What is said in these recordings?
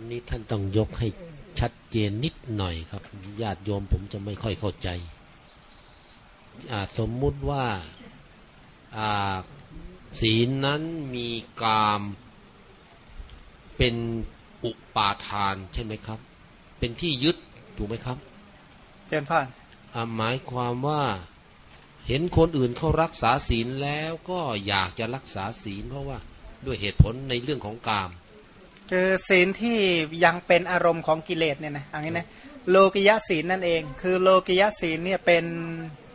อันนี้ท่านต้องยกให้ชัดเจนนิดหน่อยครับญาติโยมผมจะไม่ค่อยเข้าใจอ่าสมมุติว่าอ่าศีลนั้นมีกามเป็นอุปาทานใช่ไหมครับ เป็นที่ยึดถูกไหมครับเจนพ่านอ่าหมายความว่าเห็นคนอื่นเขารักษาศีลแล้วก็อยากจะรักษาศีลเพราะว่าด้วยเหตุผลในเรื่องของกาม คือศีลที่ยังเป็นอารมณ์ของกิเลสเนี่ยนะเอันนี้นะโลกิยะศีลนั่นเอง คือโลกิยะศีลเนี่ยเป็น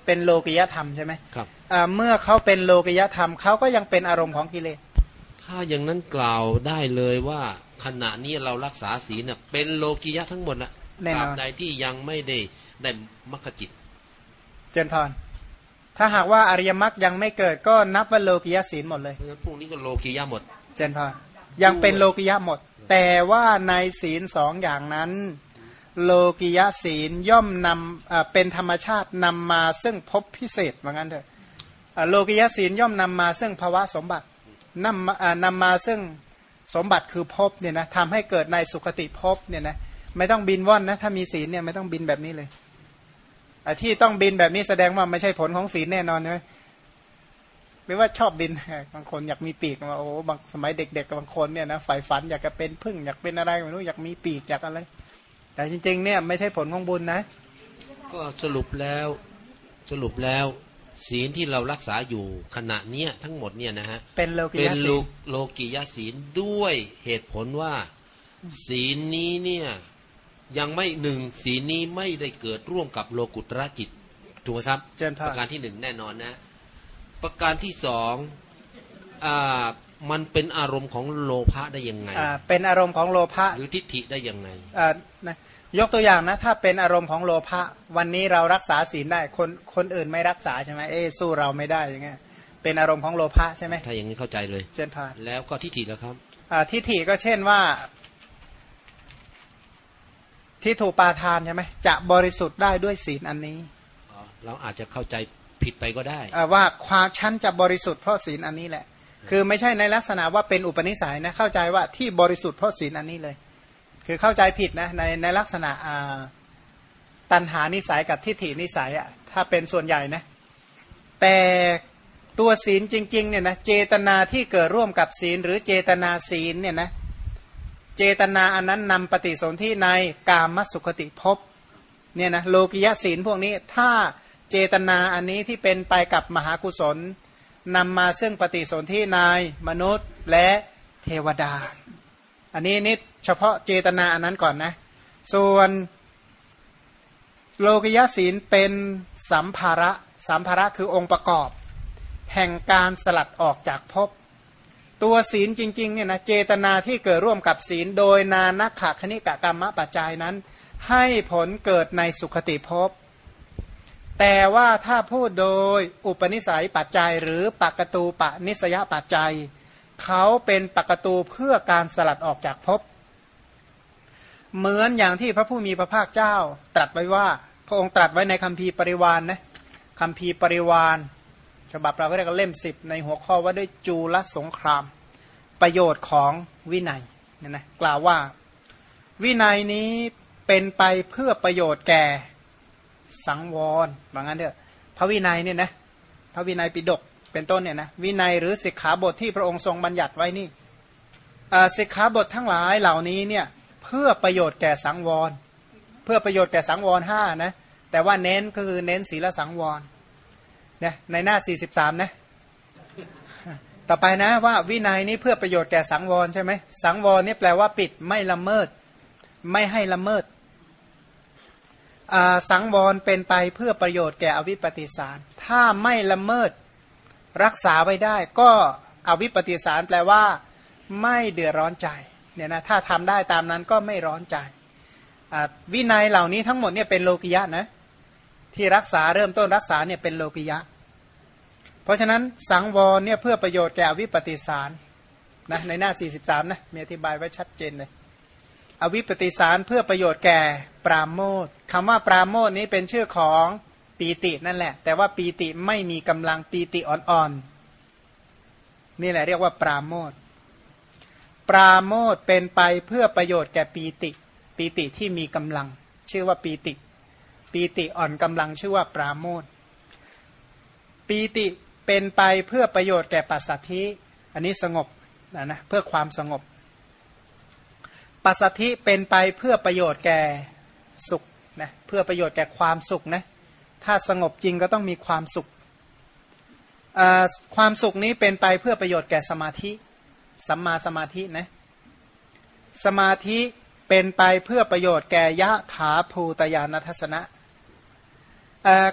เป็นโลกิยธรรมใช่ไหมครับอ่าเมื่อเขาเป็นโลกิยธรรมเขาก็ยังเป็นอารมณ์ของกิเลส ถ้าอย่างนั้นกล่าวได้เลยว่าขณะนี้เรารักษาศีลเน่ะเป็นโลกิยะทั้งหมดนะแน่ตนราอบนใดที่ยังไม่ได้ได้มรรคจิต เจนพรถ้าหากว่าอริยมรรคยังไม่เกิดก็นับว่าโลกิยะศีลหมดเลยเพราะฉะนั้นพวกนี้ก็โลกิยะหมด เจนพร ยังเป็นโลกิยะหมด แต่ว่าในศีลสองอย่างนั้น โลกิยะศีลย่อมนำเป็นธรรมชาตินำมาซึ่งภพพิเศษว่างั้นเถอะโลกิยะศีลย่อมนำมาซึ่งภาวะสมบัตินำนำมาซึ่งสมบัติคือภพเนี่ยนะทำให้เกิดในสุคติภพเนี่ยนะไม่ต้องบินว่อนนะถ้ามีศีลเนี่ยไม่ต้องบินแบบนี้เลยอที่ต้องบินแบบนี้แสดงว่าไม่ใช่ผลของศีลแน่นอนใช่ไหม หรือว่าชอบบินบางคนอยากมีปีกมาโอ้โหบางสมัยเด็กๆบางคนเนี่ยนะใฝ่ฝันอยากจะเป็นพึ่งอยากเป็นอะไรไม่รู้อยากมีปีกอยากอะไร แต่จริง ๆ เนี่ยไม่ใช่ผลของบุญนะ ก็สรุปแล้วสรุปแล้วศีลที่เรารักษาอยู่ขณะเนี้ยทั้งหมดเนี่ยนะฮะเป็นโลกิเป็นยะโลศีลโลกิยะศีลด้วยเหตุผลว่า ศีลนี้เนี่ยยังไม่หนึ่งศีลนี้ไม่ได้เกิดร่วมกับโลกุตระจิตถูกไหมครับเจนพปรระการที่หนึ่งแน่นอนนะ ประการที่สองอ่ามันเป็นอารมณ์ของโลภะได้ยังไงอ่าเป็นอารมณ์ของโลภะหรือทิฏฐิได้ยังไงอ่านะยกตัวอย่างนะถ้าเป็นอารมณ์ของโลภะวันนี้เรารักษาศีลได้คนคนอื่นไม่รักษาใช่ไหมเอ้สู้เราไม่ได้อย่างเงี้ยเป็นอารมณ์ของโลภะใช่ไหมถ้าอย่างนี้เข้าใจเลยเจนพรแล้วก็ทิฏฐิแล้วครับอ่าทิฏฐิก็เช่นว่าที่ถูกปาทานใช่ไหมจะบริสุทธิ์ได้ด้วยศีลอันนี้อ๋อเราอาจจะเข้าใจ ผิดไปก็ได้ว่าความชั้นจะบริสุทธิ์เพราะศีลอันนี้แหละ คือไม่ใช่ในลักษณะว่าเป็นอุปนิสัยนะเข้าใจว่าที่บริสุทธิ์เพราะศีลอันนี้เลย คือเข้าใจผิดนะในในลักษณะตัณหานิสัยกับทิฏฐินิสัยอะถ้าเป็นส่วนใหญ่นะแต่ตัวศีลจริงๆเนี่ยนะเจตนาที่เกิดร่วมกับศีล หรือเจตนาศีลเนี่ยนะเจตนาอันนั้นนำปฏิสนธิในกามสุขติภพเนี่ยนะโลกิยศีลพวกนี้ถ้า เจตนาอันนี้ที่เป็นไปกับมหากุศลนำมาซึ่งปฏิสนธิในมนุษย์และเทวดา อันนี้นิดเฉพาะเจตนาอันนั้นก่อนนะ ส่วนโลกิยศีลเป็นสัมภาระสัมภาระคือองค์ประกอบ แห่งการสลัดออกจากภพตัวศีลจริงๆเนี่ยนะเจตนาที่เกิดร่วมกับศีลโดยนานักขคณิกกรรมปัจจัยนั้น ให้ผลเกิดในสุขติภพ แต่ว่าถ้าพูดโดยอุปนิสัยปัจจัย หรือปกตูปนิสยปัจจัย เขาเป็นปกตูเพื่อการสลัดออกจากภพเหมือนอย่างที่พระผู้มีพระภาคเจ้า ตรัสไว้ว่า พระองค์ตรัสไว้ในคัมภีร์ปริวานนะคัมภีร์ปริวานฉบับเราก็เรียกเล่มสิบในหัวข้อว่าด้วยจูลสงคราม ประโยชน์ของวินัยเนี่ยนะกล่าวว่า วินัยนี้เป็นไปเพื่อประโยชน์แก่ สังวรว่างั้นเถอะพระวินัยเนี่ยนะพระวินัยปิฎกเป็นต้นเนี่ยนะวินัยหรือสิกขาบทที่พระองค์ทรงบัญญัติไว้นี่อ่าสิกขาบททั้งหลายเหล่านี้เนี่ยเพื่อประโยชน์แก่สังวร เพื่อประโยชน์แก่สังวรห้านะแต่ว่าเน้นก็คือเน้นศีลสังวรเนี่ยในหน้า 43 นะต่อไปนะว่าวินัยนี้เพื่อประโยชน์แก่สังวรใช่ไหมสังวรนี่แปลว่าปิดไม่ละเมิด ไม่ให้ละเมิด สังวรเป็นไปเพื่อประโยชน์แก่อวิปปิสาร ถ้าไม่ละเมิดรักษาไว้ได้ ก็อวิปปิสารแปลว่า ไม่เดือดร้อนใจเนี่ยนะถ้าทำได้ตามนั้นก็ไม่ร้อนใจวินัยเหล่านี้ทั้งหมดเนี่ยเป็นโลกิยะนะที่รักษาเริ่มต้นรักษาเนี่ยเป็นโลกิยะ เพราะฉะนั้นสังวรเนี่ยเพื่อประโยชน์แก่อวิปปิสารนะในหน้า 43นะมีอธิบายไว้ชัดเจนเลยอวิปปิสารเพื่อประโยชน์แก่ ปราโมทคำว่าปราโมทนี้เป็นชื่อของปีตินั่นแหละ แต่ว่าปีติไม่มีกำลังปีติอ่อนๆ นี่แหละเรียกว่าปราโมทปราโมทเป็นไปเพื่อประโยชน์แก่ปีติ ปีติที่มีกำลัง ชื่อว่าปีติ ปีติอ่อนกำลังชื่อว่าปราโมทปีติเป็นไปเพื่อประโยชน์แก่ปัสสัทธิอันนี้สงบนะนะเพื่อความสงบปัสสัทธิเป็นไปเพื่อประโยชน์แก่ สุขนะเพื่อประโยชน์แก่ความสุขนะถ้าสงบจริงก็ต้องมีความสุข ความสุขนี้เป็นไปเพื่อประโยชน์แก่สมาธิ สัมมาสมาธินะสมาธิเป็นไปเพื่อประโยชน์แก่ยะถาภูตยานทัศนะ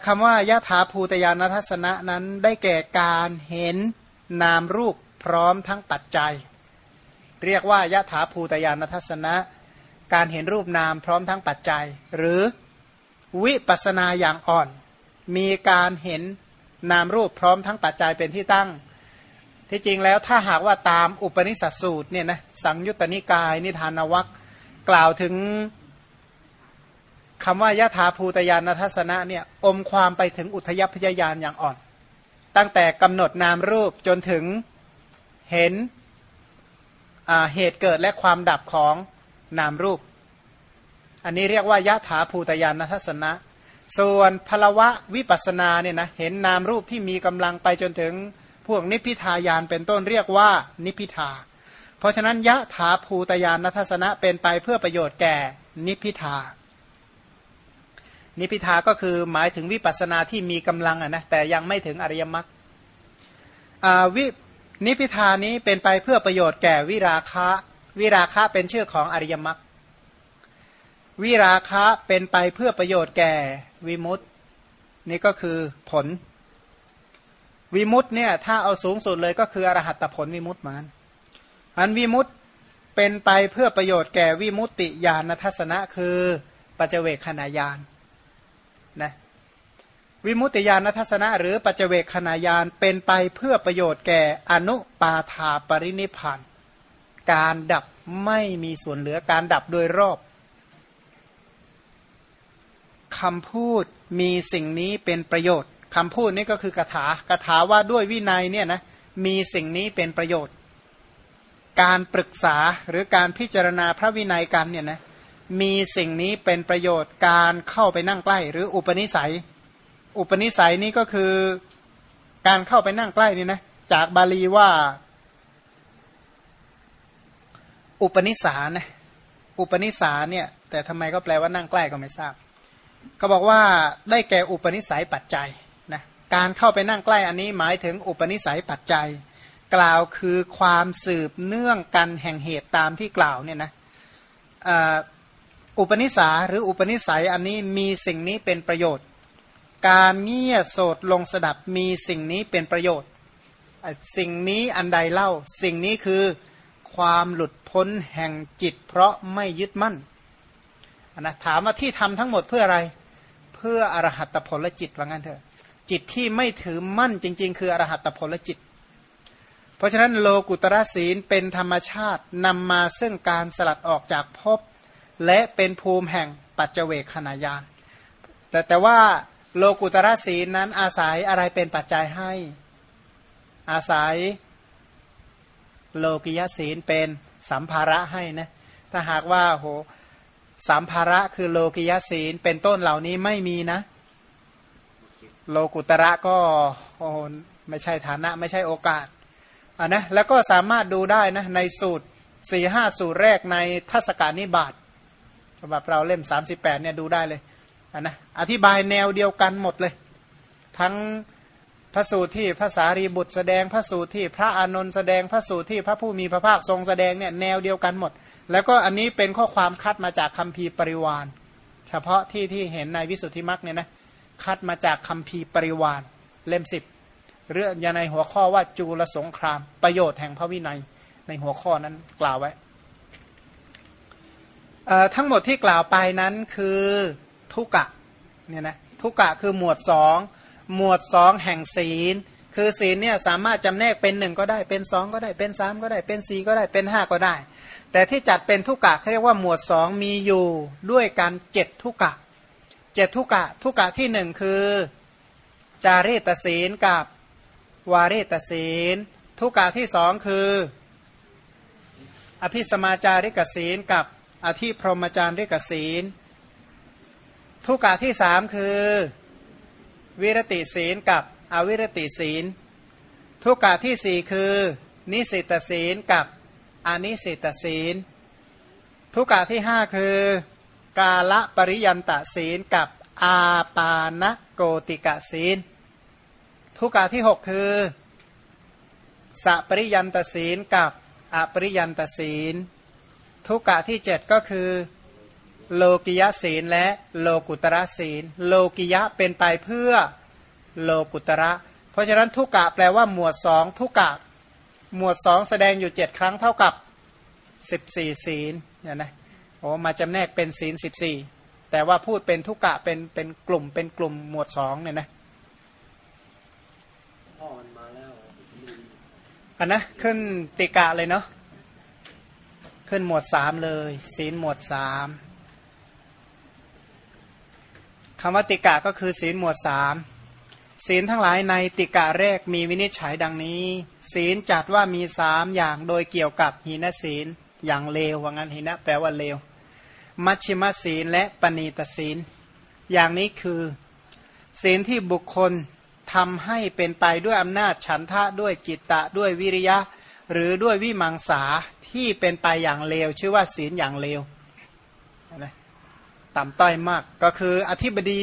คำว่ายะถาภูตยานทัศนะนั้นได้แก่การเห็นนามรูปพร้อมทั้งปัจจัย เรียกว่ายะถาภูตยานทัศนะ การเห็นรูปนามพร้อมทั้งปัจจัย หรือวิปัสนาอย่างอ่อน มีการเห็นนามรูปพร้อมทั้งปัจจัยเป็นที่ตั้ง ที่จริงแล้วถ้าหากว่าตามอุปนิสัสูตรเนี่ยนะสังยุตตนิกายนิทานวัคกล่าวถึงคำว่ายะถาภูตยานทัศนะเนี่ยอมความไปถึงอุทยพยายานอย่างอ่อน ตั้งแต่กำหนดนามรูปจนถึงเห็นเหตุเกิดและความดับของ นามรูป อันนี้เรียกว่ายะถาภูตยานทัศนะ ส่วนพลวะวิปัสนาเนี่ยนะเห็นนามรูปที่มีกำลังไปจนถึงพวกนิพพิทายานเป็นต้นเรียกว่านิพพิทา เพราะฉะนั้นยะถาภูตยานทัศนะเป็นไปเพื่อประโยชน์แก่นิพพิทา นิพิทาก็คือหมายถึงวิปัสนาที่มีกำลังะนะแต่ยังไม่ถึงอริยมรรควินิพิทานี้เป็นไปเพื่อประโยชน์แก่วิราคะ วิราคะเป็นชื่อของอริยมรรควิราคะเป็นไปเพื่อประโยชน์แก่วิมุตตินี่ก็คือผล วิมุตติเนี่ยถ้าเอาสูงสุดเลยก็คืออรหัตผลวิมุตติมันอันวิมุตติเป็นไปเพื่อประโยชน์แก่วิมุตติญาณทัศนะคือปัจเจเวคขณะญาณนะวิมุตติญาณทัศนะ หรือปัจเจกขณะยานเป็นไปเพื่อประโยชน์แก่อนุปาธาปรินิพาน การดับไม่มีส่วนเหลือการดับโดยรอบคำพูดมีสิ่งนี้เป็นประโยชน์คำพูดนี้ก็คือกถากถาว่าด้วยวินัยเนี่ยนะมีสิ่งนี้เป็นประโยชน์ การปรึกษาหรือการพิจารณาพระวินัยกันเนี่ยนะมีสิ่งนี้เป็นประโยชน์การเข้าไปนั่งใกล้ หรืออุปนิสัย อุปนิสัยนี้ก็คือการเข้าไปนั่งใกล้นี่นะจากบาลีว่า อุปนิสานะอุปนิสาเนี่ย แต่ทำไมก็แปลว่านั่งใกล้ก็ไม่ทราบเขาบอกว่าได้แก่อุปนิสัยปัจจัยนะการเข้าไปนั่งใกล้อันนี้หมายถึงอุปนิสัยปัจจัย กล่าวคือความสืบเนื่องกันแห่งเหตุตามที่กล่าวเนี่ยนะอุปนิสาหรืออุปนิสัยอันนี้มีสิ่งนี้เป็นประโยชน์ การเงี่ยโสดลงสดับมีสิ่งนี้เป็นประโยชน์ สิ่งนี้อันใดเล่า สิ่งนี้คือ ความหลุดพ้นแห่งจิต เพราะไม่ยึดมั่นนะถามว่าที่ทำทั้งหมดเพื่ออะไร เพื่ออรหัตผลจิตว่างั้นเถอะจิตที่ไม่ถือมั่นจริง ๆ คืออรหัตผลจิต เพราะฉะนั้นโลกุตระศีลเป็นธรรมชาตินำมาซึ่งการสลัดออกจากภพและเป็นภูมิแห่งปัจเจเวกขณะยานแต่แต่ว่าโลกุตระศีลนั้นอาศัยอะไรเป็นปัจจัยให้ อาศัย โลกิยศีลเป็นสัมภาระให้นะถ้าหากว่าโหสัมภาระคือโลกิยศีลเป็นต้นเหล่านี้ไม่มีนะ โลกุตระก็โอ้ไม่ใช่ฐานะไม่ใช่โอกาสอ่านะแล้วก็สามารถดูได้นะในสูตรสี่ห้าสูตรแรกในทัศกานิบาตฉบับเราเล่มสามสิบแปดเนี่ยดูได้เลยนนะอธิบายแนวเดียวกันหมดเลย ทั้ง พระสูตรที่พระสารีบุตรแสดงพระสูตรที่พระอานนท์แสดงพระสูตรที่พระผู้มีพระภาคทรงแสดงเนี่ยแนวเดียวกันหมด แล้วก็อันนี้เป็นข้อความคัดมาจากคัมภีร์ปริวานเฉพาะที่ที่เห็นในวิสุทธิมรรคเนี่ยนะคัดมาจากคัมภีร์ปริวานเล่มสิบเรื่องยาในหัวข้อว่าจูลสงคราม ประโยชน์แห่งพระวินัยในหัวข้อนั้นกล่าวไว้ทั้งหมดที่กล่าวไปนั้นคือทุกะเนี่ยนะทุกะคือหมวดสอง หมวดสองแห่งศีล คือศีลเนี่ยสามารถจำแนกเป็นหนึ่งก็ได้เป็นสองก็ได้เป็นสามก็ได้เป็นสี่ก็ได้เป็นห้าก็ได้ แต่ที่จัดเป็นทุกกะเขาเรียกว่าหมวดสองมีอยู่ด้วยกันเจ็ดทุกกะเจ็ดทุกกะทุกกะที่หนึ่งคือ จารีตศีลกับวารีตศีล ทุกะที่สองคือ อภิสมาจาริกศีลกับอธิพรหมจาริกศีล ทุกกะที่สามคือ วิรติศีลกับอวิรติศีล ทุกกะที่สี่คือ นิสิตศีลกับอนิสิตศีล ทุกกะที่ห้าคือกาละปริยันตศีลกับอาปานโกติกะศีล ทุกกะที่หกคือสัปริยันตศีลกับอปริยันตศีล ทุกกะที่เจ็ดก็คือ โลกิยศีลและโลกุตระศีล โลกิยะเป็นไปเพื่อโลกุตระ เพราะฉะนั้นทุกกะแปลว่าหมวดสองทุกกะ หมวดสองแสดงอยู่เจ็ดครั้งเท่ากับสิบสี่ศีลเนี่ยนะโอ้มาจำแนกเป็นศีลสิบสี่แต่ว่าพูดเป็นทุกกะเป็นเป็นกลุ่มเป็นกลุ่มหมวดสองเนี่ยนะอันนะขึ้นติกะเลยเนาะขึ้นหมวดสามเลย ศีลหมวดสาม คำว่าติกะก็คือศีลหมวดสามศีลทั้งหลายในติกะแรกมีวินิจฉัยดังนี้ ศีลจัดว่ามีสามอย่างโดยเกี่ยวกับหินศีลอย่างเลวว่างั้นหินะแปลว่าเลว มัชชิมศีลและปณีตศีล อย่างนี้คือ ศีลที่บุคคลทำให้เป็นไปด้วยอำนาจฉันทะด้วยจิตตะด้วยวิริยะ หรือด้วยวิมังสาที่เป็นไปอย่างเลว ชื่อว่าศีลอย่างเลวนะ ต่ำต้อยมาก ก็คืออธิบดี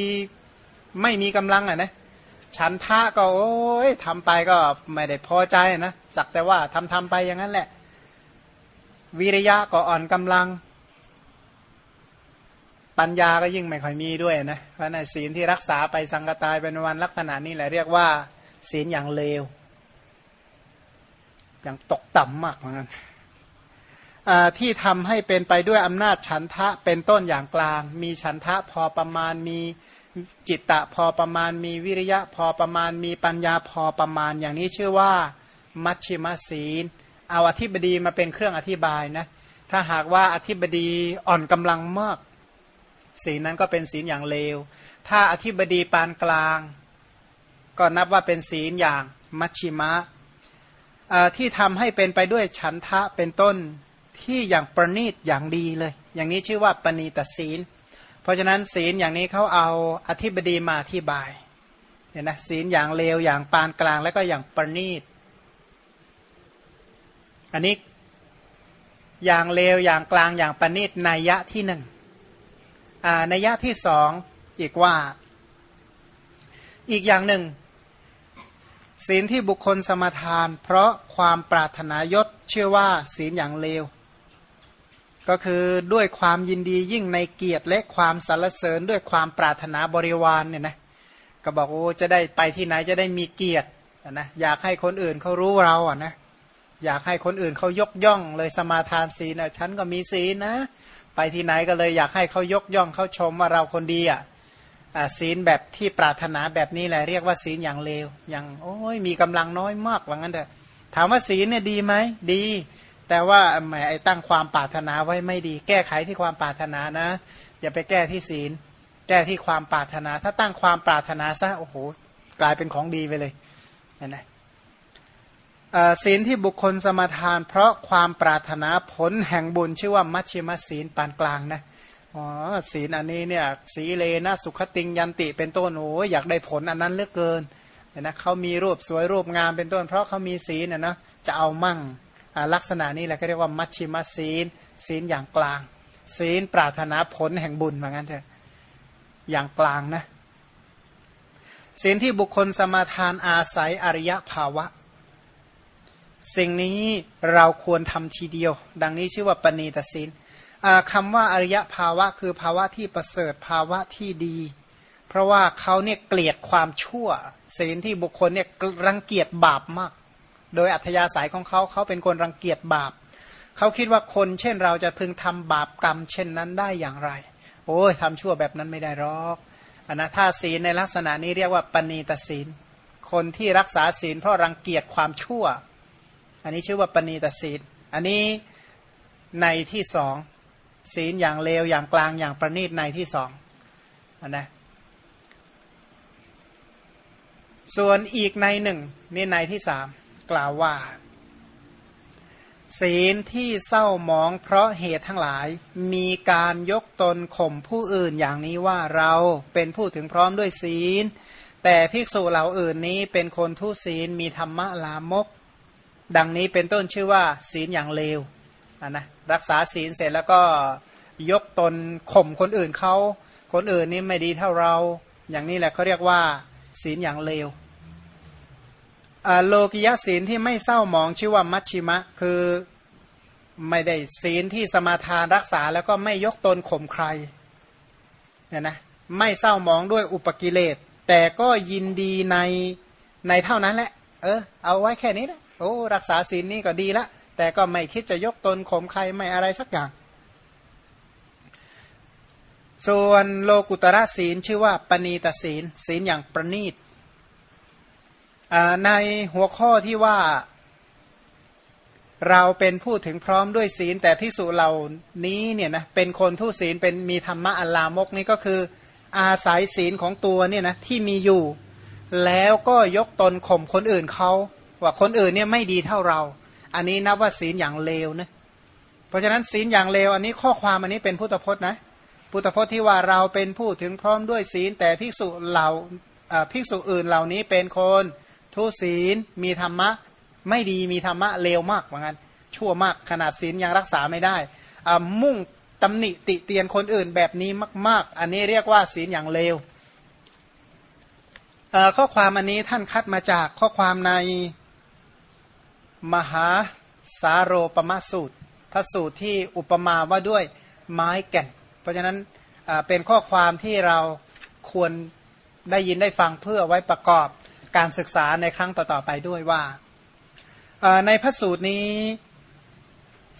ไม่มีกำลังอะนะฉันทะก็โอ้ยทำไปก็ไม่ได้พอใจนะสักแต่ว่าทำทำไปอย่างนั้นแหละ วิริยะก็อ่อนกำลัง ปัญญาก็ยิ่งไม่ค่อยมีด้วยนะเพราะในศีลที่รักษาไปสังกตายเป็นวันลักษณะนี้แหละเรียกว่า ศีลอย่างเลว อย่างตกต่ำมากเหมือนกัน ที่ทำให้เป็นไปด้วยอำนาจฉันทะเป็นต้นอย่างกลาง มีฉันทะพอประมาณมีจิตตะพอประมาณ มีวิริยะพอประมาณ มีปัญญาพอประมาณ อย่างนี้ชื่อว่ามัชชิมศีล เอาอธิบดีมาเป็นเครื่องอธิบายนะถ้าหากว่าอธิบดีอ่อนกำลังมากศีลนั้นก็เป็นศีลอย่างเลว ถ้าอธิบดีปานกลาง ก็นับว่าเป็นศีลอย่างมัชชิมะที่ทำให้เป็นไปด้วยฉันทะเป็นต้น ที่อย่างประณีตอย่างดีเลย อย่างนี้ชื่อว่าปณีตศีล เพราะฉะนั้นศีลอย่างนี้เขาเอาอธิบดีมาอธิบายเห็นนะศีลอย่างเลวอย่างปานกลางแล้วก็อย่างประณีต อันนี้อย่างเลวอย่างกลางอย่างประณีตนัยยะที่หนึ่งนัยยะที่สองอีกว่า อีกอย่างหนึ่งศีลที่บุคคลสมทาน เพราะความปรารถนายศเชื่อว่าศีลอย่างเลว ก็คือด้วยความยินดียิ่งในเกียรติและความสรรเสริญด้วยความปรารถนาบริวารเนี่ยนะก็บอกโอ้จะได้ไปที่ไหนจะได้มีเกียรตินะอยากให้คนอื่นเขารู้เราอะนะอยากให้คนอื่นเขายกย่องเลยสมาทานศีลนะฉันก็มีศีลนะ ไปที่ไหนก็เลยอยากให้เขายกย่องเขาชมว่าเราคนดีอะศีลแบบที่ปรารถนาแบบนี้แหละเรียกว่าศีลอย่างเลวอย่างโอ้ยมีกำลังน้อยมากว่างั้นเถอะถามว่าศีลเนี่ยดีไหมดี แต่ว่าแหมไอ้ตั้งความปรารถนาไว้ไม่ดี แก้ไขที่ความปรารถนานะ อย่าไปแก้ที่ศีล แก้ที่ความปรารถนา ถ้าตั้งความปรารถนาซะโอ้โหกลายเป็นของดีไปเลยเห็นไหมศีลที่บุคคลสมาทาน เพราะความปรารถนาผลแห่งบุญชื่อว่ามัชชิมศีลปานกลางนะอ๋อศีลอันนี้เนี่ยสีเลนะสุขติงยันติเป็นต้นโอ้อยากได้ผลอันนั้นเหลือเกินเห็นนะเขามีรูปสวยรูปงามเป็นต้น เพราะเขามีศีลนะนะจะเอามั่ง ลักษณะนี้แหละก็เรียกว่ามัชชิมศีล ศีลอย่างกลาง ศีลปรารถนาผลแห่งบุญเหมือนกันเถอะอย่างกลางนะศีลที่บุคคลสมาทานอาศัยอริยภาวะ สิ่งนี้เราควรทำทีเดียว ดังนี้ชื่อว่าปณีตศีลคำว่าอริยภาวะ คือภาวะที่ประเสริฐภาวะที่ดี เพราะว่าเขาเนี่ยเกลียดความชั่ว ศีลที่บุคคลเนี่ยรังเกียจบาปมาก โดยอัธยาศัยของเขาเขาเป็นคนรังเกียจบาป เขาคิดว่าคนเช่นเราจะพึงทำบาปกรรม เช่นนั้นได้อย่างไร โอ้ยทำชั่วแบบนั้นไม่ได้หรอกอนนะถ้าศีลในลักษณะนี้เรียกว่าปณีตศีล คนที่รักษาศีลเพราะรังเกียจความชั่ว อันนี้ชื่อว่าปณีตศีล อันนี้ในที่สองศีลอย่างเลวอย่างกลางอย่างประณีตในที่สองอนนะส่วนอีกในหนึ่งนี่ในที่สาม กล่าวว่า ศีลที่เศร้าหมองเพราะเหตุทั้งหลาย มีการยกตนข่มผู้อื่นอย่างนี้ว่าเราเป็นผู้ถึงพร้อมด้วยศีล แต่ภิกษุเหล่าอื่นนี้เป็นคนทุศีลมีธรรมะลามก ดังนี้เป็นต้นชื่อว่า ศีลอย่างเลวนะรักษาศีลเสร็จแล้วก็ยกตนข่มคนอื่นเขาคนอื่นนี่ไม่ดีเท่าเรา อย่างนี้แหละเขาเรียกว่า ศีลอย่างเลว โลกิยศีลที่ไม่เศร้ามองชื่อว่ามัชชิมะ คือไม่ได้ศีลที่สมาทานรักษาแล้วก็ไม่ยกตนข่มใครเนี่ยนะไม่เศร้ามองด้วยอุปกิเลส แต่ก็ยินดีในในเท่านั้นแหละ เออ เอาไว้แค่นี้นะโอ้รักษาศีลนี่ก็ดีละแต่ก็ไม่คิดจะยกตนข่มใครไม่อะไรสักอย่าง ส่วนโลกุตระศีลชื่อว่าปณีตศีล ศีลอย่างประณีต ในหัวข้อที่ว่าเราเป็นผู้ถึงพร้อมด้วยศีล แต่พิสูจเหล่านี้เนี่ยนะเป็นคนทุศีลเป็นมีธรรมะอัลลามกนี่ก็คือ อาศัยศีลของตัวเนี่ยนะที่มีอยู่ แล้วก็ยกตนข่มคนอื่นเขาว่าคนอื่นเนี่ยไม่ดีเท่าเรา อันนี้นับว่าศีลอย่างเลวนะเพราะฉะนั้นศีลอย่างเลวอันนี้ข้อความอันนี้เป็นพุทธพจน์นะพุทธพจน์ที่ว่าเราเป็นผู้ถึงพร้อมด้วยศีล แต่ภิกษุเหล่าภิกษุอื่นเหล่านี้เป็นคน ทุศีลมีธรรมะ ไม่ดีมีธรรมะเลวมากเหมือนกันชั่วมากขนาดศีลยังรักษาไม่ได้มุ่งตำหนิติเตียนคนอื่นแบบนี้มาก ๆ อันนี้เรียกว่าศีลอย่างเลวข้อความอันนี้ท่านคัดมาจากข้อความในมหาสาโรปมาสูตร พระสูตรที่อุปมาว่าด้วยไม้แก่น เพราะฉะนั้นเป็นข้อความที่เราควรได้ยินได้ฟังเพื่อไว้ประกอบ การศึกษาในครั้งต่อๆไปด้วยว่า ในพระสูตรนี้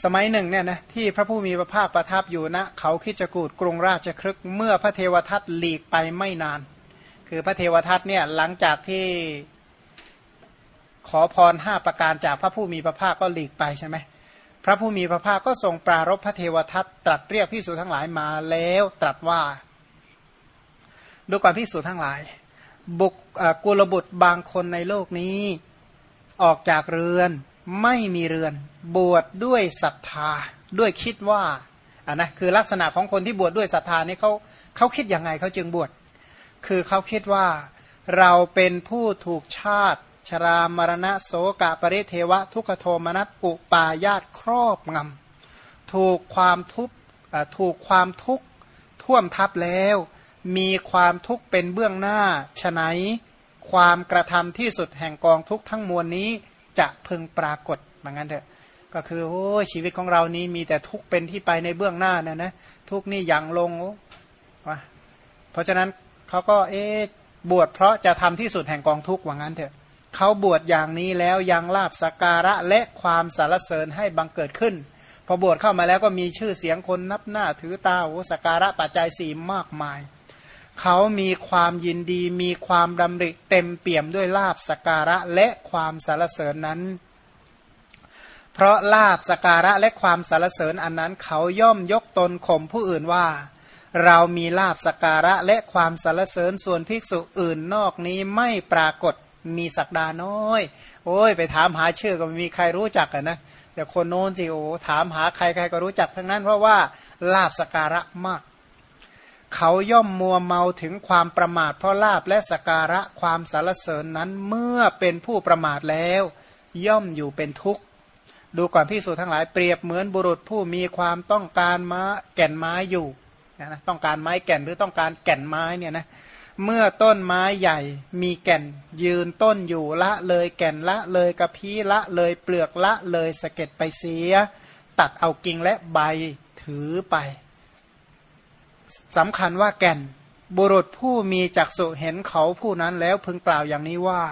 สมัยหนึ่งเนี่ยนะที่พระผู้มีพระภาคประทับอยู่ณนะเขาคิจกูดกรุงราชครึกเมื่อพระเทวทัตหลีกไปไม่นาน คือพระเทวทัตเนี่ยหลังจากที่ขอพรห้าประการจากพระผู้มีพระภาคก็หลีกไปใช่ไหมพระผู้มีพระภาคก็ทรงปรารบพระเทวทัตตรัสเรียกพิสูจทั้งหลายมาแล้วตรัสว่า ดูก่อนพิสูจทั้งหลาย บุกกุลบุตรบางคนในโลกนี้ ออกจากเรือนไม่มีเรือน บวชดด้วยศรัทธาด้วยคิดว่าอ่านะคือลักษณะของคนที่บวชดด้วยศรัทธานี่เขาเขาคิดยังไงเขาจึงบวชคือเขาคิดว่าเราเป็นผู้ถูกชาติ ชรามรณะโสกะปริเทวะ ทุกโทมนัสอุปายาตครอบงำถูกความทุกข์ถูกความทุกข์ท่วมทับแล้ว มีความทุกข์เป็นเบื้องหน้าฉะไหนความกระทำที่สุดแห่งกองทุกข์ทั้งมวลนี้จะพึงปรากฏเหมือนกันเถอะ ก็คือโอ้ชีวิตของเรานี้มีแต่ทุกข์เป็นที่ไปในเบื้องหน้านะนะทุกข์นี่ยังลงวะเพราะฉะนั้นเขาก็เอ๊บวชเพราะจะทำที่สุดแห่งกองทุกข์ว่างั้นเถอะเขาบวชอย่างนี้แล้วยังลาบสการะและความสารเสริญให้บังเกิดขึ้น พอบวชเข้ามาแล้วก็มีชื่อเสียงคนนับหน้าถือตาโอ้สการะปัจจัยสี่มากมาย เขามีความยินดีมีความดำริเต็มเปี่ยมด้วยลาบสการะและความสารเสริญนั้น เพราะลาบสการะและความสารเสริญอันนั้น เขาย่อมยกตนข่มผู้อื่นว่า เรามีลาบสการะและความสารเสริญส่วนภิกษุอื่นนอกนี้ไม่ปรากฏมีสักดาน้อย โอ้ย ไปถามหาชื่อก็ไม่มีใครรู้จักกันะแต่คนโน้นจิโอถามหาใครใครก็รู้จักทั้งนั้นเพราะว่าลาบสการะมาก เขาย่อมมัวเมาถึงความประมาทเพราะลาบและสการะความสารเสริญนั้นเมื่อเป็นผู้ประมาทแล้ว ย่อมอยู่เป็นทุกข์ ดูก่อนพิสูจทั้งหลายเปรียบเหมือนบุรุษผู้มีความต้องการม้าแก่นไม้อยู่นะต้องการไม้แก่นหรือต้องการแก่นไม้เนี่ยนะเมื่อต้นไม้ใหญ่มีแก่นยืนต้นอยู่ละเลยแก่นละเลยกระพี้ละเลยเปลือกละเลยสะเก็ดไปเสีย ตัดเอากิ่งและใบถือไป สำคัญว่าแก่น บุรุษผู้มีจักษุเห็นเขาผู้นั้นแล้วพึงกล่าวอย่างนี้ว่า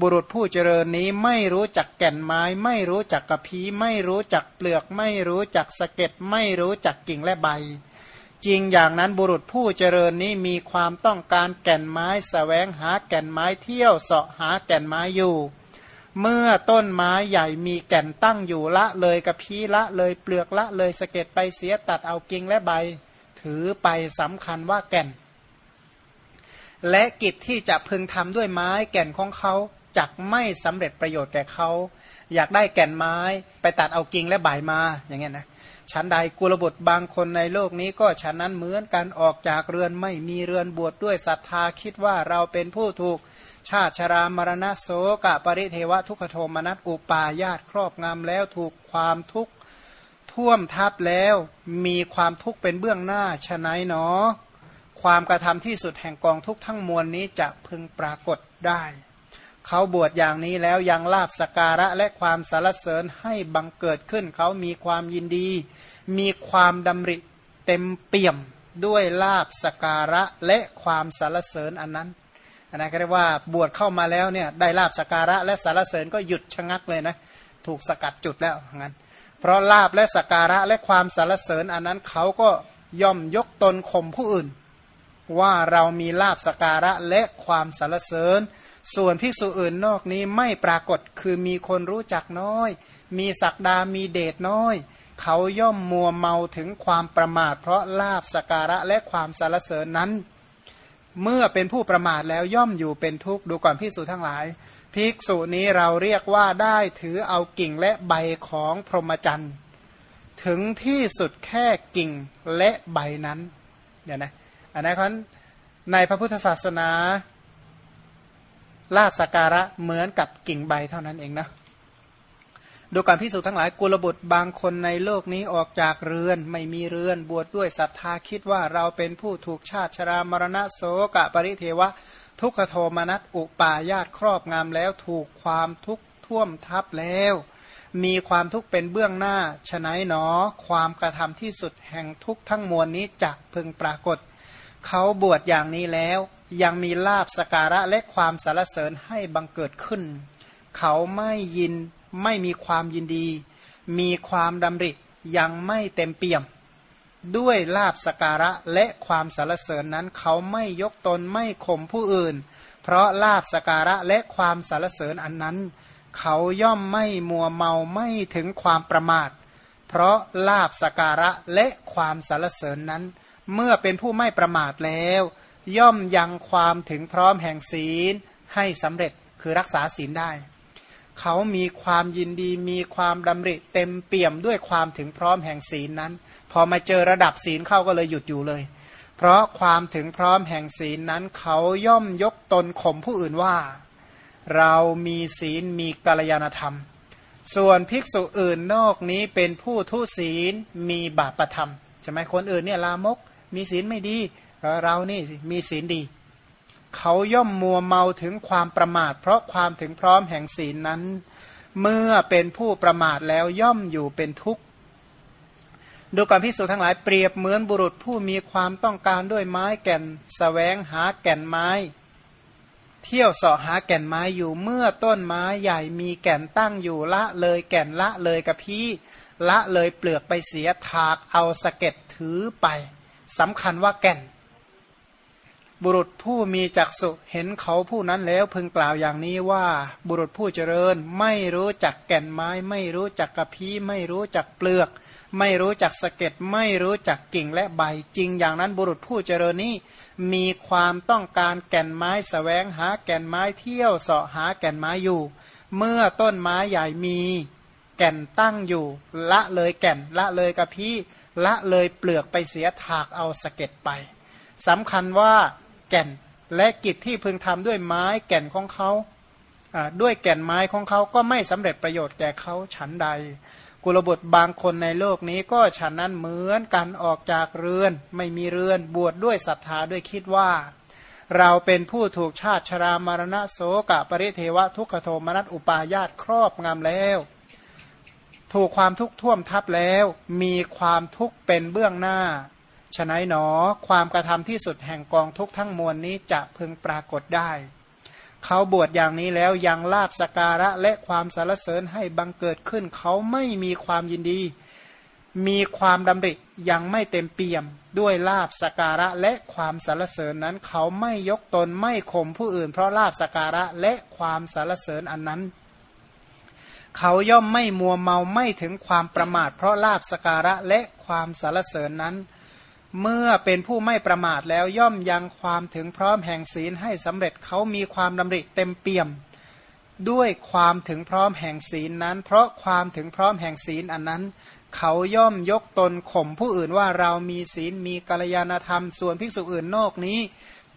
บุรุษผู้เจริญนี้ไม่รู้จักแก่นไม้ ไม่รู้จักกระพี้ไม่รู้จักเปลือก ไม่รู้จักสะเก็ดไม่รู้จักกิ่งและใบ จริงอย่างนั้นบุรุษผู้เจริญนี้มีความต้องการแก่นไม้สแสวงหาแก่นไม้เที่ยวเสาะหาแก่นไม้อยู่เมื่อต้นไม้ใหญ่มีแก่นตั้งอยู่ละเลยกระพี้ละเลยเปลือกละเลยสะเก็ดไปเสียตัดเอากิ่งและใบ ถือไปสำคัญว่าแก่น และกิจที่จะพึงทำด้วยไม้แก่นของเขาจักไม่สำเร็จประโยชน์แก่เขา อยากได้แก่นไม้ไปตัดเอากิ่งและใบมาอย่างเงี้ยนะฉันใดกุลบุตรบางคนในโลกนี้ก็ฉันนั้นเหมือนกันออกจากเรือนไม่มีเรือนบวชดด้วยศรัทธาคิดว่าเราเป็นผู้ถูกชาติชรามรณะโสกะปริเทวะทุกขโทมนัสอุปาญาตครอบงำแล้วถูกความทุกข์ ท่วมทับแล้วมีความทุกข์เป็นเบื้องหน้าฉนัยหนอ ความกระทำที่สุดแห่งกองทุกข์ทั้งมวลนี้จะพึงปรากฏได้ เขาบวชอย่างนี้แล้วยังลาบสการะและความสารเสริญให้บังเกิดขึ้น เขามีความยินดี มีความดำริเต็มเปี่ยมด้วยลาบสการะและความสารเสริญอันนั้นอันนั้นก็เรียกว่าบวชเข้ามาแล้วเนี่ยได้ลาบสการะและสารเสริญก็หยุดชะงักเลยนะ ถูกสกัดจุดแล้วงั้น เพราะลาบและสการะและความสารเสริญอันนั้นเขาก็ย่อมยกตนข่มผู้อื่น ว่าเรามีลาบสการะและความสารเสริญ ส่วนภิกษุอื่นนอกนี้ไม่ปรากฏคือมีคนรู้จักน้อย มีศักดามีเดชน้อย เขาย่อมมัวเมาถึงความประมาท เพราะลาบสการะและความสารเสริญนั้น เมื่อเป็นผู้ประมาทแล้วย่อมอยู่เป็นทุกข์ดูก่อนภิกษุทั้งหลาย ภิกษุนี้เราเรียกว่าได้ถือเอากิ่งและใบของพรหมจรรย์ถึงที่สุดแค่กิ่งและใบนั้นเนี่ยนะอันนั้นในพระพุทธศาสนาลาบสการะเหมือนกับกิ่งใบเท่านั้นเองนะ ดูการพิสูจน์ทั้งหลายกุลบุตรบางคนในโลกนี้ออกจากเรือน ไม่มีเรือนบวชดด้วยศรัทธาคิดว่าเราเป็นผู้ถูกชาติชรามรณะโสกะปริเทวะ ทุกขโทมนัสอุปาญาตครอบงามแล้วถูกความทุกข์ท่วมทับแล้ว มีความทุกข์เป็นเบื้องหน้าฉนัยหนอ ความกระทำที่สุดแห่งทุกทั้งมวลนี้จะพึงปรากฏ เขาบวชอย่างนี้แล้ว ยังมีลาบสการะและความสารเสริญให้บังเกิดขึ้น เขาไม่ยิน ไม่มีความยินดี มีความดำริยังไม่เต็มเปี่ยม ด้วยลาบสการะและความสารเสริญนั้น เขาไม่ยกตนไม่ข่มผู้อื่น เพราะลาบสการะและความสารเสริญอันนั้น เขาย่อมไม่มัวเมาไม่ถึงความประมาท เพราะลาบสการะและความสารเสริญนั้น เมื่อเป็นผู้ไม่ประมาทแล้ว ย่อมยังความถึงพร้อมแห่งศีลให้สำเร็จคือรักษาศีลได้ เขามีความยินดีมีความดำริเต็มเปี่ยมด้วยความถึงพร้อมแห่งศีลนั้น พอมาเจอระดับศีลเข้าก็เลยหยุดอยู่เลย เพราะความถึงพร้อมแห่งศีลนั้น เขาย่อมยกตนข่มผู้อื่นว่า เรามีศีลมีกัลยาณธรรม ส่วนภิกษุอื่นนอกนี้เป็นผู้ทุศีลมีบาปประธรรมใช่ไหมคนอื่นเนี่ยลามก มีศีลไม่ดีเรานี่มีศีลดี เขาย่อมมัวเมาถึงความประมาท เพราะความถึงพร้อมแห่งศีลนั้น เมื่อเป็นผู้ประมาทแล้วย่อมอยู่เป็นทุกข์ดูก่อนพิสูจทั้งหลายเปรียบเหมือนบุรุษผู้มีความต้องการด้วยไม้แก่นสแสวงหาแก่นไม้ เที่ยวเสาะหาแก่นไม้อยู่เมื่อต้นไม้ใหญ่มีแก่นตั้งอยู่ละเลยแก่นละเลยกับพี่ละเลยเปลือกไปเสียถากเอาสะเก็ดถือไปสำคัญว่าแก่น บุรุษผู้มีจักษุเห็นเขาผู้นั้นแล้วพึงกล่าวอย่างนี้ว่าบุรุษผู้เจริญไม่รู้จักแก่นไม้ ไม่รู้จักกระพี้ไม่รู้จักเปลือก ไม่รู้จักสะเก็ดไม่รู้จักกิ่งและใบจริงอย่างนั้นบุรุษผู้เจริญนี้มีความต้องการแก่นไม้สแสวงหาแก่นไม้เที่ยวเสาะหาแก่นไม้อยู่ เมื่อต้นไม้ใหญ่มี แก่นตั้งอยู่ ละเลยแก่นละเลยกระพี้ละเลยเปลือกไปเสียถากเอาสะเก็ดไปสำคัญว่า แก่น และกิจที่พึงทำด้วยไม้แก่นของเขาด้วยแก่นไม้ของเขาก็ไม่สำเร็จประโยชน์แก่เขาฉันใด กุลบุตรบางคนในโลกนี้ก็ฉันนั้นเหมือนกันออกจากเรือน ไม่มีเรือนบวชดด้วยศรัทธาด้วยคิดว่า เราเป็นผู้ถูกชาติชรามารณะโสกะปริเทวะทุกขโทมนัสอุปาญาตครอบงำแล้ว ถูกความทุกข์ท่วมทับแล้ว มีความทุกข์เป็นเบื้องหน้า ฉนัยหนอความกระทำที่สุดแห่งกองทุกทั้งมวลนี้จะพึงปรากฏได้ เขาบวชอย่างนี้แล้วยังลาบสการะและความสารเสริญให้บังเกิดขึ้น เขาไม่มีความยินดี มีความดำริยังไม่เต็มเปี่ยม ด้วยลาบสการะและความสารเสริญนั้น เขาไม่ยกตนไม่ข่มผู้อื่น เพราะลาบสการะและความสารเสริญอันนั้นเขาย่อมไม่มัวเมาไม่ถึงความประมาท เพราะลาบสการะและความสารเสริญนั้น เมื่อเป็นผู้ไม่ประมาทแล้วย่อมยังความถึงพร้อมแห่งศีลให้สำเร็จเขามีความดำริเต็มเปี่ยม ด้วยความถึงพร้อมแห่งศีลนั้น เพราะความถึงพร้อมแห่งศีลอันนั้น เขาย่อมยกตนข่มผู้อื่นว่าเรามีศีลมีกัลยาณธรรม ส่วนภิกษุอื่นนอกนี้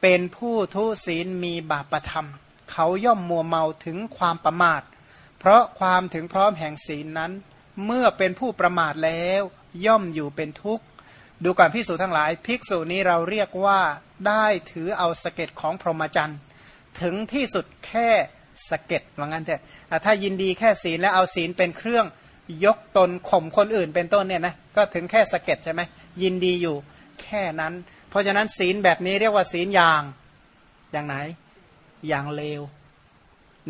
เป็นผู้ทุศีลมีบาปธรรม เขาย่อมมัวเมาถึงความประมาท เพราะความถึงพร้อมแห่งศีลนั้น เมื่อเป็นผู้ประมาทแล้ว ย่อมอยู่เป็นทุกข์ ดูก่อนภิกษุทั้งหลาย ภิกษุนี้เราเรียกว่าได้ถือเอาสเก็ตของพรหมจรรย์ถึงที่สุดแค่สเก็ตว่างั้นเถอะถ้ายินดีแค่ศีลแล้วเอาศีลเป็นเครื่องยกตนข่มคนอื่นเป็นต้นเนี่ยนะก็ถึงแค่สเก็ตใช่ไหมยินดีอยู่แค่นั้น เพราะฉะนั้นศีลแบบนี้เรียกว่าศีลอย่างอย่างไหน อย่างเลว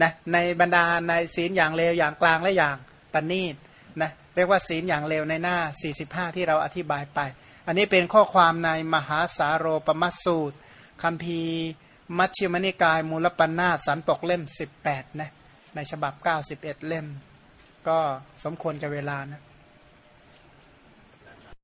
นะในบรรดาในศีลอย่างเลวอย่างกลางและอย่างปณีตนะเรียกว่าศีลอย่างเลวในหน้า 45 ที่เราอธิบายไป อันนี้เป็นข้อความในมหาสาโรปมัสูตรคัมภีมัชฌิมนิกายมูลปัญนาสันปกเล่ม 18นะในฉบับ 91 เล่ม ก็สมควรกับเวลานะ